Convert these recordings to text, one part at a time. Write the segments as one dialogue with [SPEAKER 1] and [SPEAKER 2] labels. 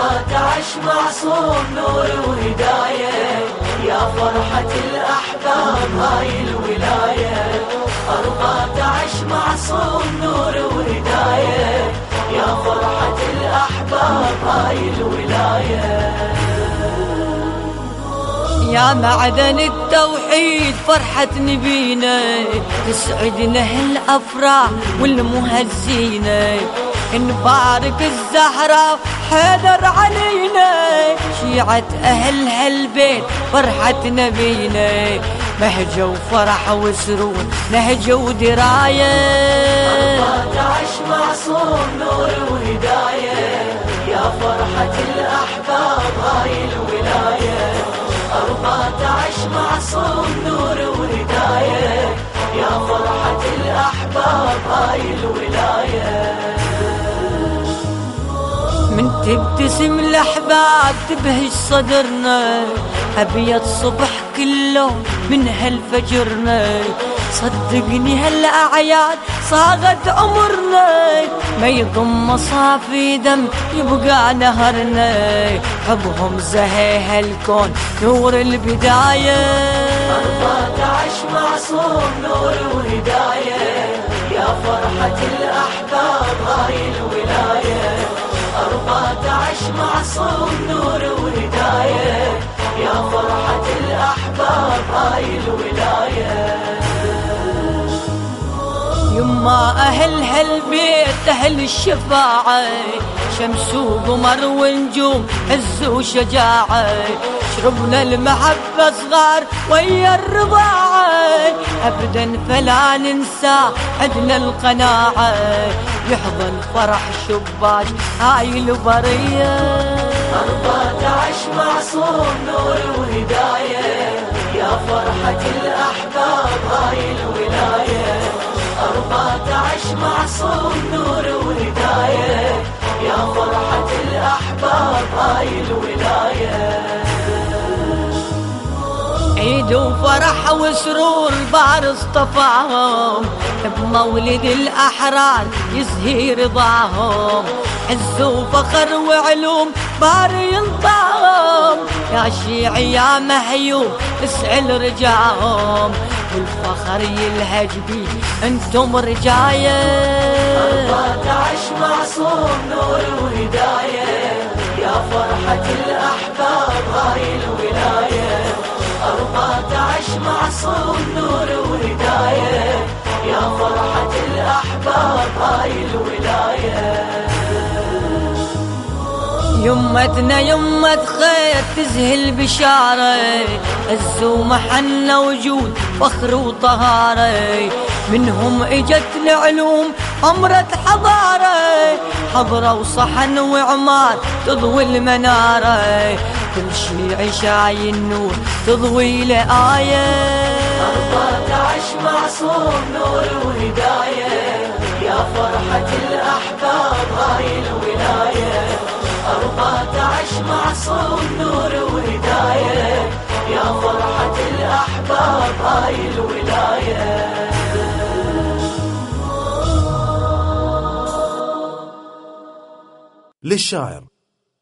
[SPEAKER 1] 14 معصوم نور وهداية. يا فرحة الأحباب هاي الولاية. 14 معصوم نور وهداية. يا فرحة الأحباب هاي الولاية.
[SPEAKER 2] يا معدن التوحيد فرحة نبينا. تسعدنا هالأفراح والمهزينة نبارك الزهرة حيدر علينا شيعة أهل هالبيت فرحة نبينا. مهجة وفرح وسرور نهجة ودراية.
[SPEAKER 1] 14 معصوم نور وهداية يا فرحة الأحباب هاي الولاية. 14 معصوم نور
[SPEAKER 2] تبتسم الأحباب تبهج صدرنا. أبيض صبح كله من هالفجرنا. صدقني هالأعياد صاغت عمرنا. ما يضم مصافي دم يبقى نهرنا. حبهم زهي هالكون نور البداية.
[SPEAKER 1] 14 معصوم نور وهداية. يا فرحة الأحباب هاي الولاية. 14 معصوم نور وهداية. يا فرحة الأحباب هاي الولاية.
[SPEAKER 2] يما أهل هالبيت أهل الشفاعة. شمس وقمر ونجوم عز وشجاعة. شربنا المحبة صغار ويا الرضاعة. أبدا فلا ننسى عدنا القناعة. يحضن فرح شباك هاي البرية.
[SPEAKER 1] 14 معصوم نور وهداية يا فرحة الأحباب هاي الولاية. 14 معصوم نور وهداية يا فرحة الأحباب هاي الولاية.
[SPEAKER 2] عيد وفرح وسرور بار اصطفاهم. بمولد الأحرار يزهي رضاهم. عز وفخر وعلوم بار ينطاهم. يا شيعي يا مهيوم اسأل رجاهم. والفخر يلهج بي أنتم رجاية.
[SPEAKER 1] 14 معصوم نور وهداية يا فرحة 14 معصوم نور وهداية يا فرحة الأحباب هاي الولاية.
[SPEAKER 2] يمتنا يمة خير تزهي بشارة. عز ومحنة وجود فخر وطهارة. منهم إجت العلوم عمرة حضارة. حضرة وصحن وعمار تضوي المنارة. كل شيء شاي النور تضوي له آية
[SPEAKER 1] 14 معصوم نور وهداية. يا فرحة الأحباب هاي الولاية. 14 معصوم نور وهداية. يا فرحة الأحباب هاي الولاية.
[SPEAKER 3] للشاعر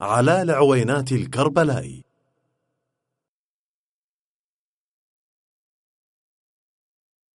[SPEAKER 3] علاء العوينات الكربلائي